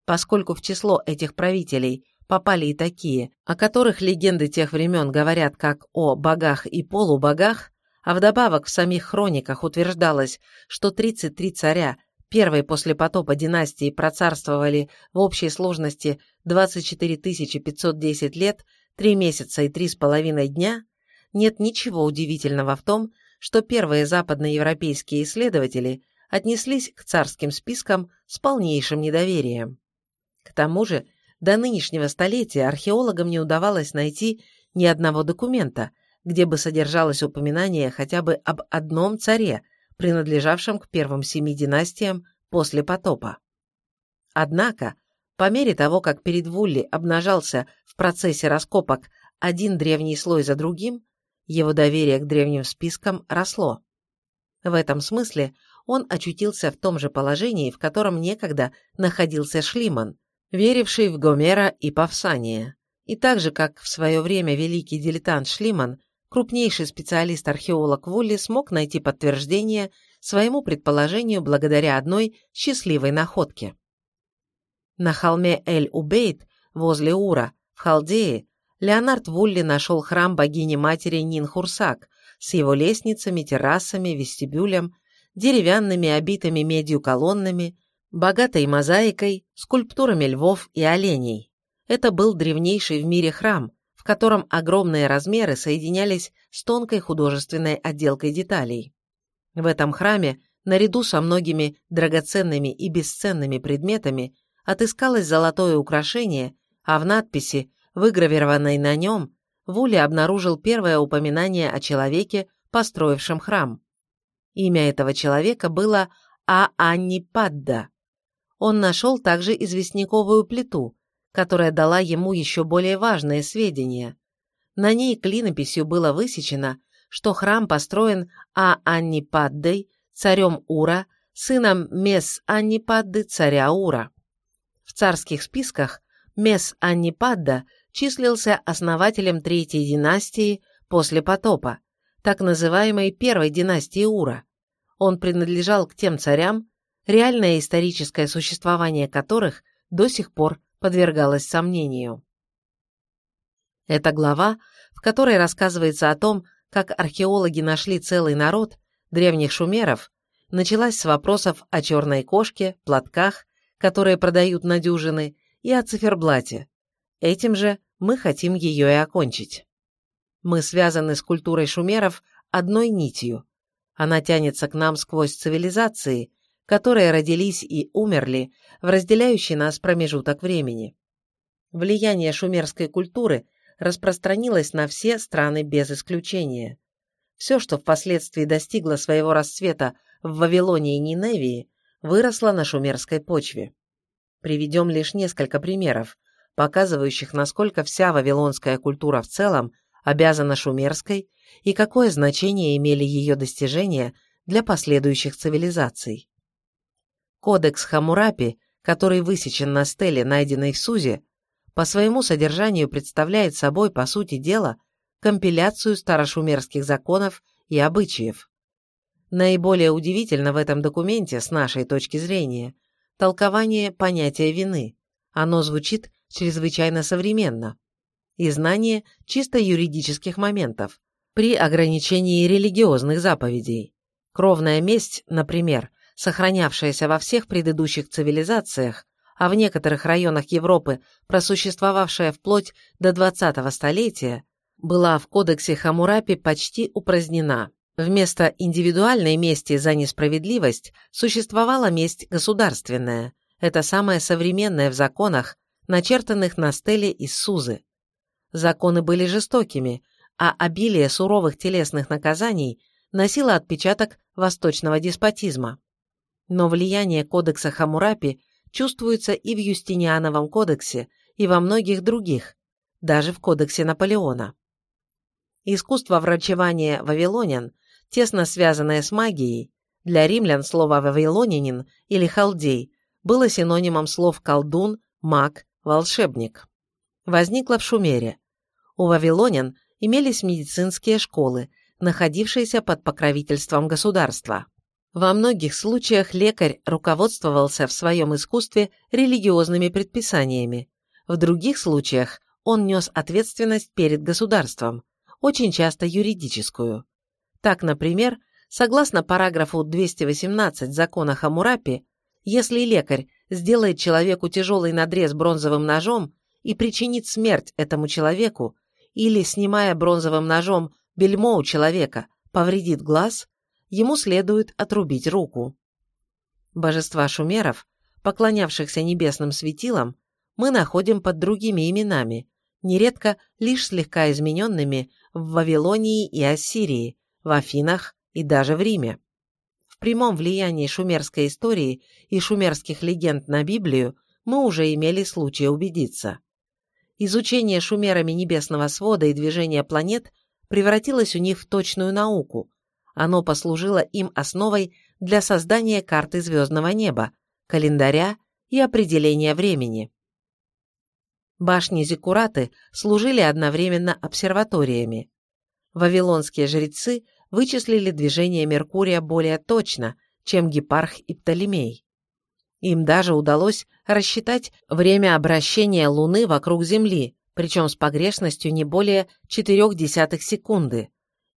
Поскольку в число этих правителей попали и такие, о которых легенды тех времен говорят как о богах и полубогах, а вдобавок в самих хрониках утверждалось, что 33 царя первой после потопа династии процарствовали в общей сложности 24 510 лет, 3 месяца и 3,5 дня, нет ничего удивительного в том, что первые западноевропейские исследователи отнеслись к царским спискам с полнейшим недоверием. К тому же, до нынешнего столетия археологам не удавалось найти ни одного документа, где бы содержалось упоминание хотя бы об одном царе, принадлежавшем к первым семи династиям после потопа. Однако, по мере того, как перед Вулли обнажался в процессе раскопок один древний слой за другим, его доверие к древним спискам росло. В этом смысле он очутился в том же положении, в котором некогда находился Шлиман, веривший в Гомера и Павсания. И так же, как в свое время великий дилетант Шлиман, крупнейший специалист-археолог Вулли смог найти подтверждение своему предположению благодаря одной счастливой находке. На холме Эль-Убейт, возле Ура, в Халдее, Леонард Вулли нашел храм богини-матери Нинхурсак с его лестницами, террасами, вестибюлем, деревянными обитыми медью колоннами, богатой мозаикой, скульптурами львов и оленей. Это был древнейший в мире храм, котором огромные размеры соединялись с тонкой художественной отделкой деталей. В этом храме, наряду со многими драгоценными и бесценными предметами, отыскалось золотое украшение, а в надписи, выгравированной на нем, Вули обнаружил первое упоминание о человеке, построившем храм. Имя этого человека было Ааннипадда. Он нашел также известняковую плиту, которая дала ему еще более важные сведения. На ней клинописью было высечено, что храм построен Ааннипаддой, царем Ура, сыном Мес Аннипадды, царя Ура. В царских списках Мес Аннипадда числился основателем третьей династии после потопа, так называемой первой династии Ура. Он принадлежал к тем царям, реальное историческое существование которых до сих пор подвергалось сомнению. Эта глава, в которой рассказывается о том, как археологи нашли целый народ древних шумеров, началась с вопросов о черной кошке, платках, которые продают на дюжины, и о циферблате. Этим же мы хотим ее и окончить. Мы связаны с культурой шумеров одной нитью. Она тянется к нам сквозь цивилизации, которые родились и умерли в разделяющий нас промежуток времени. Влияние шумерской культуры распространилось на все страны без исключения. Все, что впоследствии достигло своего расцвета в Вавилоне и Ниневии, выросло на шумерской почве. Приведем лишь несколько примеров, показывающих, насколько вся вавилонская культура в целом обязана шумерской и какое значение имели ее достижения для последующих цивилизаций. Кодекс Хамурапи, который высечен на стеле, найденной в Сузе, по своему содержанию представляет собой, по сути дела, компиляцию старошумерских законов и обычаев. Наиболее удивительно в этом документе, с нашей точки зрения, толкование понятия вины. Оно звучит чрезвычайно современно. И знание чисто юридических моментов при ограничении религиозных заповедей. Кровная месть, например, сохранявшаяся во всех предыдущих цивилизациях, а в некоторых районах Европы просуществовавшая вплоть до 20-го столетия, была в кодексе Хамурапи почти упразднена. Вместо индивидуальной мести за несправедливость существовала месть государственная. Это самое современное в законах, начертанных на стеле из Сузы. Законы были жестокими, а обилие суровых телесных наказаний носило отпечаток восточного деспотизма. Но влияние кодекса Хамурапи чувствуется и в Юстиниановом кодексе, и во многих других, даже в кодексе Наполеона. Искусство врачевания вавилонян, тесно связанное с магией, для римлян слово «вавилонянин» или «халдей» было синонимом слов «колдун», «маг», «волшебник». Возникло в Шумере. У вавилонян имелись медицинские школы, находившиеся под покровительством государства. Во многих случаях лекарь руководствовался в своем искусстве религиозными предписаниями, в других случаях он нес ответственность перед государством, очень часто юридическую. Так, например, согласно параграфу 218 закона Хамурапи, если лекарь сделает человеку тяжелый надрез бронзовым ножом и причинит смерть этому человеку, или, снимая бронзовым ножом бельмо у человека, повредит глаз, ему следует отрубить руку. Божества шумеров, поклонявшихся небесным светилам, мы находим под другими именами, нередко лишь слегка измененными в Вавилонии и Ассирии, в Афинах и даже в Риме. В прямом влиянии шумерской истории и шумерских легенд на Библию мы уже имели случай убедиться. Изучение шумерами небесного свода и движения планет превратилось у них в точную науку, оно послужило им основой для создания карты звездного неба, календаря и определения времени. Башни Зиккураты служили одновременно обсерваториями. Вавилонские жрецы вычислили движение Меркурия более точно, чем Гепарх и Птолемей. Им даже удалось рассчитать время обращения Луны вокруг Земли, причем с погрешностью не более 0,4 секунды.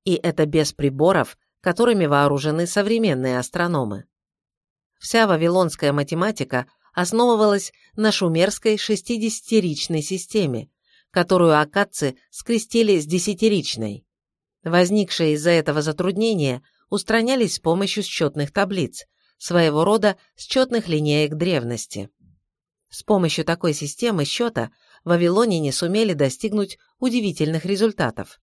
И это без приборов, которыми вооружены современные астрономы. Вся вавилонская математика основывалась на шумерской шестидесятиричной системе, которую акадцы скрестили с десятиричной. Возникшие из-за этого затруднения устранялись с помощью счетных таблиц, своего рода счетных линеек древности. С помощью такой системы счета вавилоняне сумели достигнуть удивительных результатов.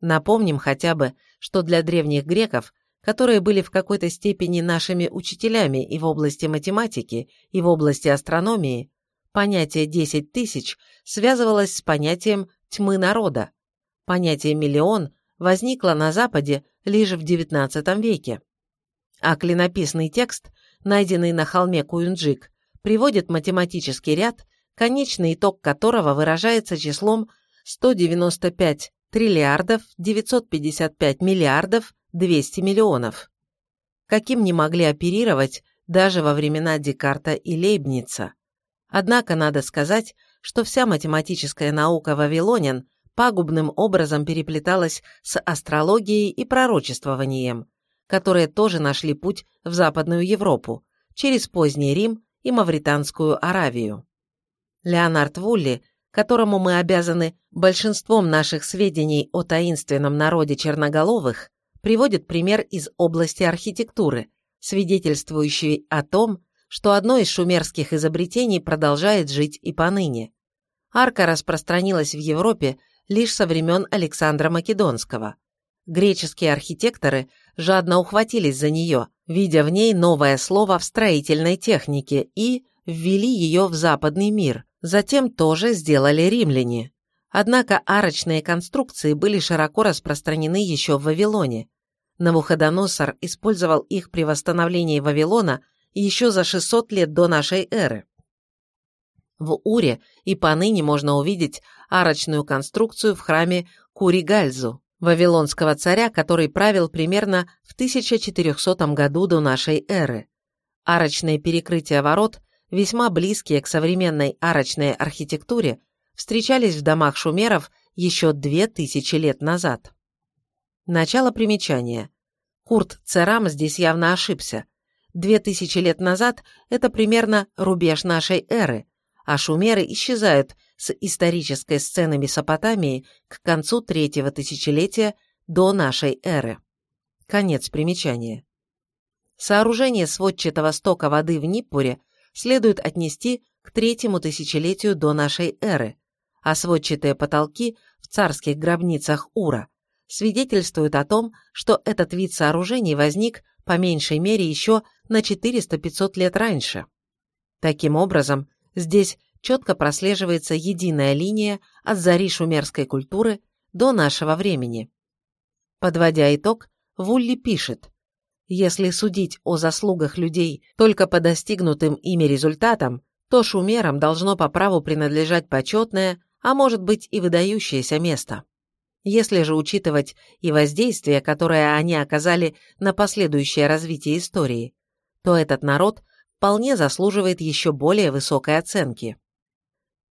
Напомним хотя бы, что для древних греков, которые были в какой-то степени нашими учителями и в области математики, и в области астрономии, понятие «десять тысяч» связывалось с понятием «тьмы народа». Понятие «миллион» возникло на Западе лишь в XIX веке. А клинописный текст, найденный на холме Куюнджик, приводит математический ряд, конечный итог которого выражается числом 195 триллиардов 955 миллиардов 200 миллионов. Каким не могли оперировать даже во времена Декарта и Лейбница. Однако надо сказать, что вся математическая наука вавилонян пагубным образом переплеталась с астрологией и пророчествованием, которые тоже нашли путь в Западную Европу через поздний Рим и Мавританскую Аравию. Леонард Вулли которому мы обязаны большинством наших сведений о таинственном народе черноголовых, приводит пример из области архитектуры, свидетельствующий о том, что одно из шумерских изобретений продолжает жить и поныне. Арка распространилась в Европе лишь со времен Александра Македонского. Греческие архитекторы жадно ухватились за нее, видя в ней новое слово в строительной технике и ввели ее в западный мир, Затем тоже сделали римляне. Однако арочные конструкции были широко распространены еще в Вавилоне. Навуходоносор использовал их при восстановлении Вавилона еще за 600 лет до нашей эры. В Уре и поныне можно увидеть арочную конструкцию в храме Куригальзу, вавилонского царя, который правил примерно в 1400 году до нашей эры. Арочные перекрытия ворот весьма близкие к современной арочной архитектуре, встречались в домах шумеров еще две тысячи лет назад. Начало примечания. Курт Церам здесь явно ошибся. Две тысячи лет назад – это примерно рубеж нашей эры, а шумеры исчезают с исторической сцены Месопотамии к концу третьего тысячелетия до нашей эры. Конец примечания. Сооружение сводчатого стока воды в Ниппуре следует отнести к третьему тысячелетию до нашей эры, а сводчатые потолки в царских гробницах Ура свидетельствуют о том, что этот вид сооружений возник по меньшей мере еще на 400-500 лет раньше. Таким образом, здесь четко прослеживается единая линия от зари шумерской культуры до нашего времени. Подводя итог, Вулли пишет, если судить о заслугах людей только по достигнутым ими результатам, то шумерам должно по праву принадлежать почетное, а может быть и выдающееся место. Если же учитывать и воздействие, которое они оказали на последующее развитие истории, то этот народ вполне заслуживает еще более высокой оценки.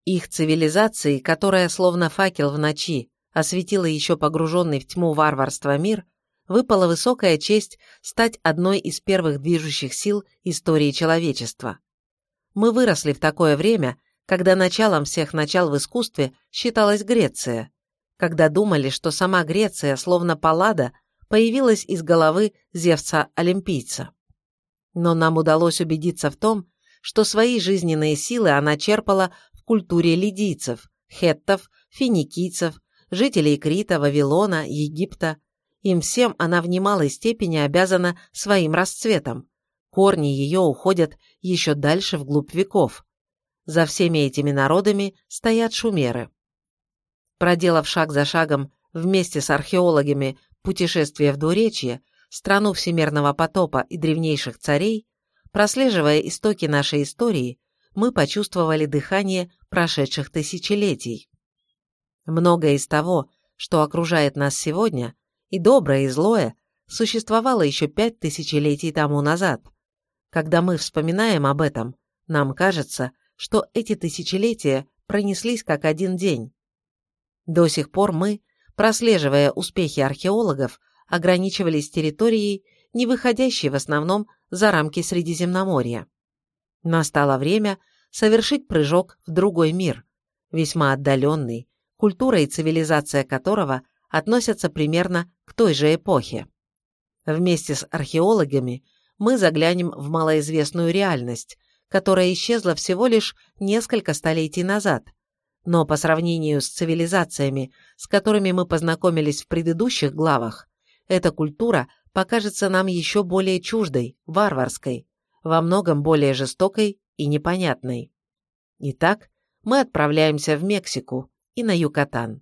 Их цивилизации, которая словно факел в ночи осветила еще погруженный в тьму варварства мир – выпала высокая честь стать одной из первых движущих сил истории человечества. Мы выросли в такое время, когда началом всех начал в искусстве считалась Греция, когда думали, что сама Греция, словно Паллада, появилась из головы Зевса-олимпийца. Но нам удалось убедиться в том, что свои жизненные силы она черпала в культуре лидийцев, хеттов, финикийцев, жителей Крита, Вавилона, Египта, им всем она в немалой степени обязана своим расцветом. Корни ее уходят еще дальше вглубь веков. За всеми этими народами стоят шумеры. Проделав шаг за шагом вместе с археологами путешествие в двуречье, страну всемирного потопа и древнейших царей, прослеживая истоки нашей истории, мы почувствовали дыхание прошедших тысячелетий. Многое из того, что окружает нас сегодня, и доброе, и злое, существовало еще пять тысячелетий тому назад. Когда мы вспоминаем об этом, нам кажется, что эти тысячелетия пронеслись как один день. До сих пор мы, прослеживая успехи археологов, ограничивались территорией, не выходящей в основном за рамки Средиземноморья. Настало время совершить прыжок в другой мир, весьма отдаленный, культура и цивилизация которого относятся примерно к той же эпохе. Вместе с археологами мы заглянем в малоизвестную реальность, которая исчезла всего лишь несколько столетий назад, но по сравнению с цивилизациями, с которыми мы познакомились в предыдущих главах, эта культура покажется нам еще более чуждой, варварской, во многом более жестокой и непонятной. Итак, мы отправляемся в Мексику и на Юкатан.